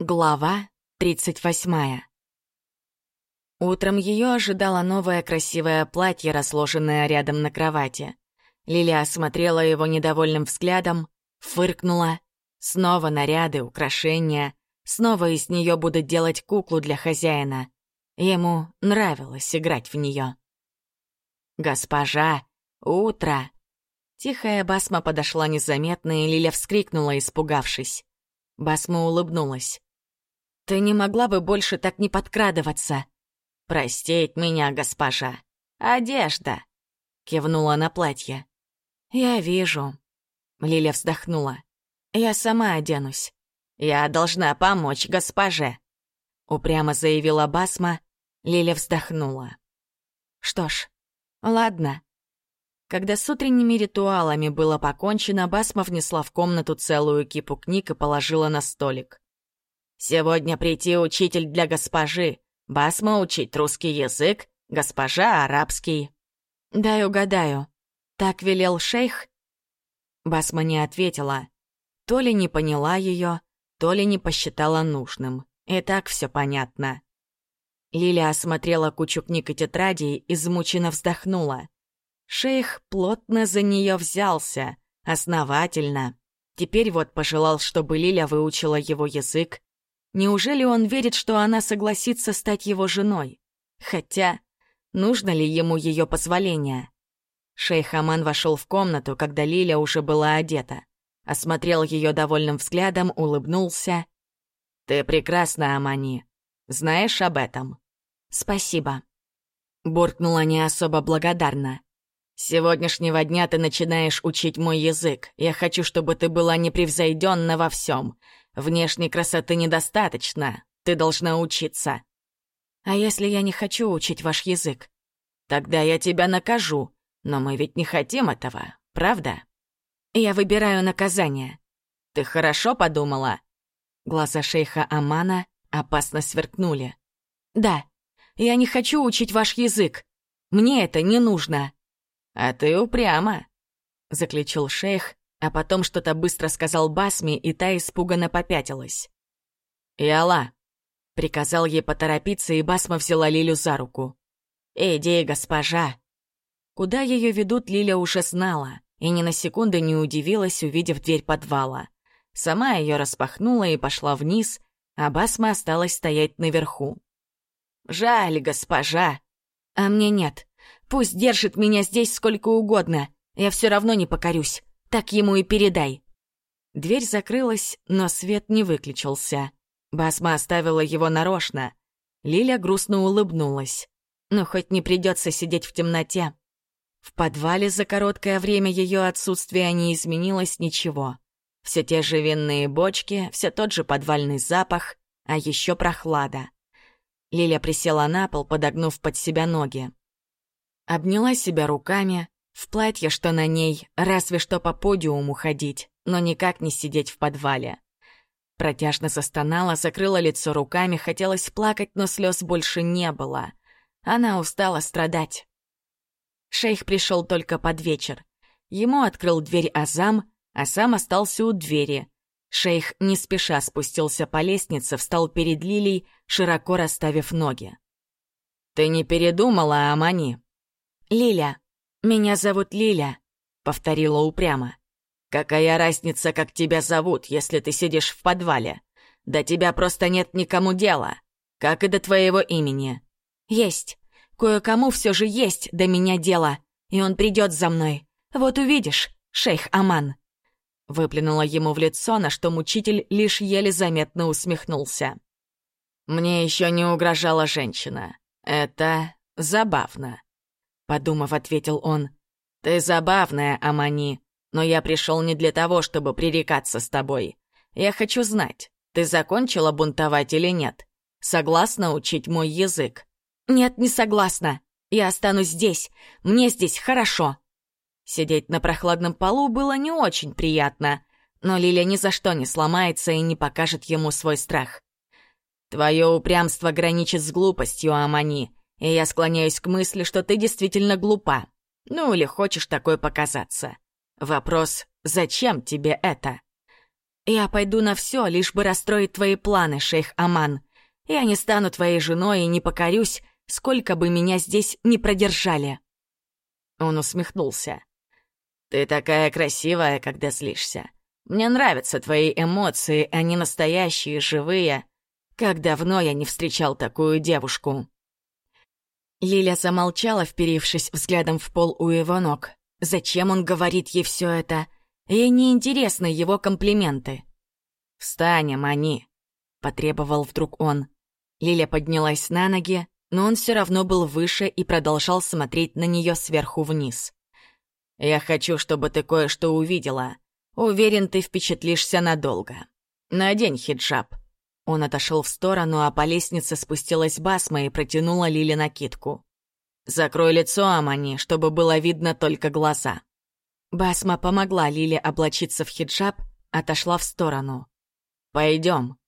Глава 38 Утром ее ожидало новое красивое платье, расложенное рядом на кровати. Лилия осмотрела его недовольным взглядом, фыркнула. Снова наряды, украшения. Снова из нее будут делать куклу для хозяина. Ему нравилось играть в нее. «Госпожа, утро!» Тихая Басма подошла незаметно, и Лиля вскрикнула, испугавшись. Басма улыбнулась. Ты не могла бы больше так не подкрадываться. Простить меня, госпожа. Одежда. Кивнула на платье. Я вижу. Лиля вздохнула. Я сама оденусь. Я должна помочь госпоже. Упрямо заявила Басма. Лиля вздохнула. Что ж, ладно. Когда с утренними ритуалами было покончено, Басма внесла в комнату целую кипу книг и положила на столик. Сегодня прийти учитель для госпожи. Басма учить русский язык, госпожа арабский. Дай угадаю. Так велел шейх? Басма не ответила. То ли не поняла ее, то ли не посчитала нужным. И так все понятно. Лиля осмотрела кучу книг и тетрадей, измученно вздохнула. Шейх плотно за нее взялся, основательно. Теперь вот пожелал, чтобы Лиля выучила его язык, Неужели он верит, что она согласится стать его женой? Хотя, нужно ли ему ее позволение? Шейх Аман вошел в комнату, когда Лиля уже была одета. Осмотрел ее довольным взглядом, улыбнулся. «Ты прекрасна, Амани. Знаешь об этом?» «Спасибо». Буркнула не особо благодарна. «С сегодняшнего дня ты начинаешь учить мой язык. Я хочу, чтобы ты была непревзойденна во всем. Внешней красоты недостаточно, ты должна учиться. А если я не хочу учить ваш язык? Тогда я тебя накажу, но мы ведь не хотим этого, правда? Я выбираю наказание. Ты хорошо подумала? Глаза шейха Амана опасно сверкнули. Да, я не хочу учить ваш язык. Мне это не нужно. А ты упряма, заключил шейх, а потом что-то быстро сказал Басме, и та испуганно попятилась. «Иала!» — приказал ей поторопиться, и Басма взяла Лилю за руку. «Иди, госпожа!» Куда ее ведут, Лиля уже знала, и ни на секунду не удивилась, увидев дверь подвала. Сама ее распахнула и пошла вниз, а Басма осталась стоять наверху. «Жаль, госпожа!» «А мне нет. Пусть держит меня здесь сколько угодно, я все равно не покорюсь. Так ему и передай». Дверь закрылась, но свет не выключился. Басма оставила его нарочно. Лиля грустно улыбнулась. Но хоть не придется сидеть в темноте. В подвале за короткое время ее отсутствия не изменилось ничего. Все те же винные бочки, все тот же подвальный запах, а еще прохлада. Лиля присела на пол, подогнув под себя ноги. Обняла себя руками, в платье, что на ней, разве что по подиуму ходить, но никак не сидеть в подвале. Протяжно застонала, закрыла лицо руками, хотелось плакать, но слез больше не было. Она устала страдать. Шейх пришел только под вечер. Ему открыл дверь Азам, а сам остался у двери. Шейх не спеша спустился по лестнице, встал перед Лилей, широко расставив ноги. «Ты не передумала, Амани?» «Лиля, «Меня зовут Лиля», — повторила упрямо. «Какая разница, как тебя зовут, если ты сидишь в подвале? До тебя просто нет никому дела, как и до твоего имени». «Есть. Кое-кому все же есть до меня дело, и он придет за мной. Вот увидишь, шейх Аман». Выплюнула ему в лицо, на что мучитель лишь еле заметно усмехнулся. «Мне еще не угрожала женщина. Это забавно», Подумав, ответил он. «Ты забавная, Амани, но я пришел не для того, чтобы пререкаться с тобой. Я хочу знать, ты закончила бунтовать или нет? Согласна учить мой язык?» «Нет, не согласна. Я останусь здесь. Мне здесь хорошо». Сидеть на прохладном полу было не очень приятно, но Лиля ни за что не сломается и не покажет ему свой страх. «Твое упрямство граничит с глупостью, Амани и я склоняюсь к мысли, что ты действительно глупа. Ну или хочешь такой показаться. Вопрос, зачем тебе это? Я пойду на все, лишь бы расстроить твои планы, шейх Аман. Я не стану твоей женой и не покорюсь, сколько бы меня здесь не продержали». Он усмехнулся. «Ты такая красивая, когда злишься. Мне нравятся твои эмоции, они настоящие, живые. Как давно я не встречал такую девушку». Лиля замолчала, вперившись взглядом в пол у его ног. Зачем он говорит ей все это? Ей неинтересны его комплименты. «Встань, Мани!» — потребовал вдруг он. Лиля поднялась на ноги, но он все равно был выше и продолжал смотреть на нее сверху вниз. «Я хочу, чтобы ты кое-что увидела. Уверен, ты впечатлишься надолго. Надень хиджаб. Он отошел в сторону, а по лестнице спустилась Басма и протянула Лиле накидку. «Закрой лицо, Амани, чтобы было видно только глаза». Басма помогла Лиле облачиться в хиджаб, отошла в сторону. «Пойдем».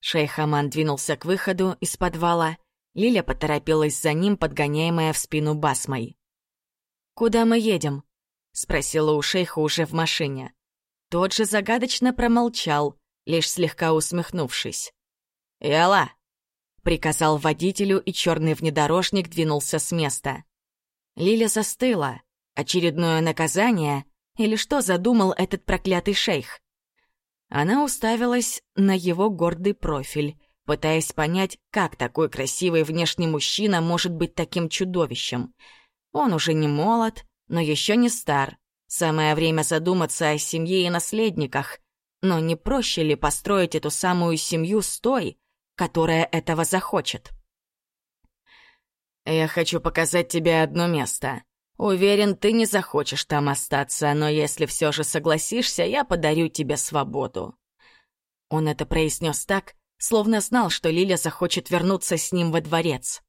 Шейх Аман двинулся к выходу из подвала. Лиля поторопилась за ним, подгоняемая в спину Басмой. «Куда мы едем?» — спросила у шейха уже в машине. Тот же загадочно промолчал, лишь слегка усмехнувшись. «Яла!» — приказал водителю, и черный внедорожник двинулся с места. Лиля застыла. Очередное наказание? Или что задумал этот проклятый шейх? Она уставилась на его гордый профиль, пытаясь понять, как такой красивый внешний мужчина может быть таким чудовищем. Он уже не молод, но еще не стар. Самое время задуматься о семье и наследниках. Но не проще ли построить эту самую семью с той, которая этого захочет. «Я хочу показать тебе одно место. Уверен, ты не захочешь там остаться, но если все же согласишься, я подарю тебе свободу». Он это произнес так, словно знал, что Лиля захочет вернуться с ним во дворец.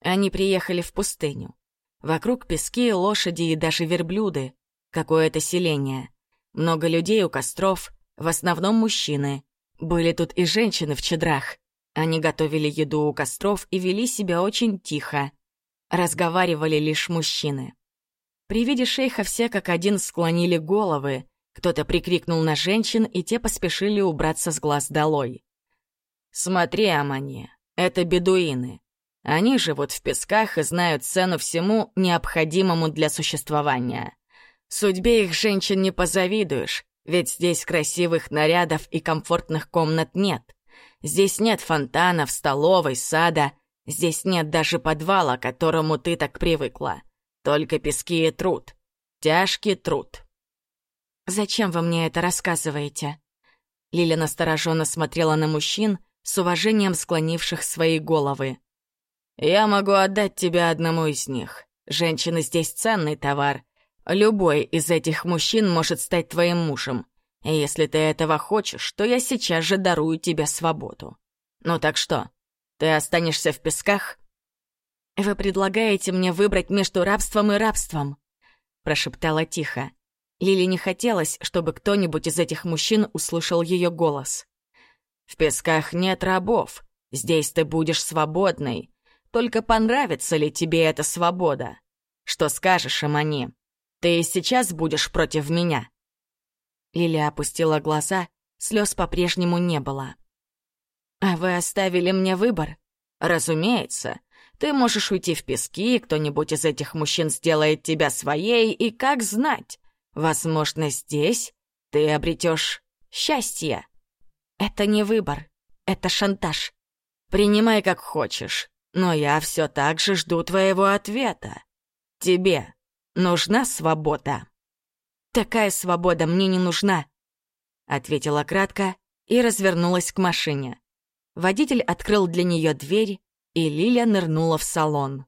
Они приехали в пустыню. Вокруг пески, лошади и даже верблюды. Какое-то селение. Много людей у костров, в основном мужчины. Были тут и женщины в чедрах. Они готовили еду у костров и вели себя очень тихо. Разговаривали лишь мужчины. При виде шейха все как один склонили головы, кто-то прикрикнул на женщин, и те поспешили убраться с глаз долой. «Смотри, Амани, это бедуины. Они живут в песках и знают цену всему необходимому для существования. Судьбе их женщин не позавидуешь, ведь здесь красивых нарядов и комфортных комнат нет. Здесь нет фонтанов, столовой, сада. Здесь нет даже подвала, к которому ты так привыкла. Только пески и труд. Тяжкий труд. «Зачем вы мне это рассказываете?» Лиля настороженно смотрела на мужчин, с уважением склонивших свои головы. «Я могу отдать тебя одному из них. Женщины здесь ценный товар. Любой из этих мужчин может стать твоим мужем. Если ты этого хочешь, то я сейчас же дарую тебе свободу. Ну так что, ты останешься в песках?» «Вы предлагаете мне выбрать между рабством и рабством», — прошептала тихо. Лили не хотелось, чтобы кто-нибудь из этих мужчин услышал ее голос. «В песках нет рабов. Здесь ты будешь свободной. Только понравится ли тебе эта свобода? Что скажешь, Амани? Ты и сейчас будешь против меня?» Лилия опустила глаза, слез по-прежнему не было. «А вы оставили мне выбор?» «Разумеется. Ты можешь уйти в пески, кто-нибудь из этих мужчин сделает тебя своей, и как знать, возможно, здесь ты обретешь счастье». «Это не выбор, это шантаж. Принимай как хочешь, но я все так же жду твоего ответа. Тебе нужна свобода?» «Такая свобода мне не нужна», — ответила кратко и развернулась к машине. Водитель открыл для нее дверь, и Лиля нырнула в салон.